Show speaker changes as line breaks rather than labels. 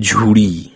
ঝুড়ি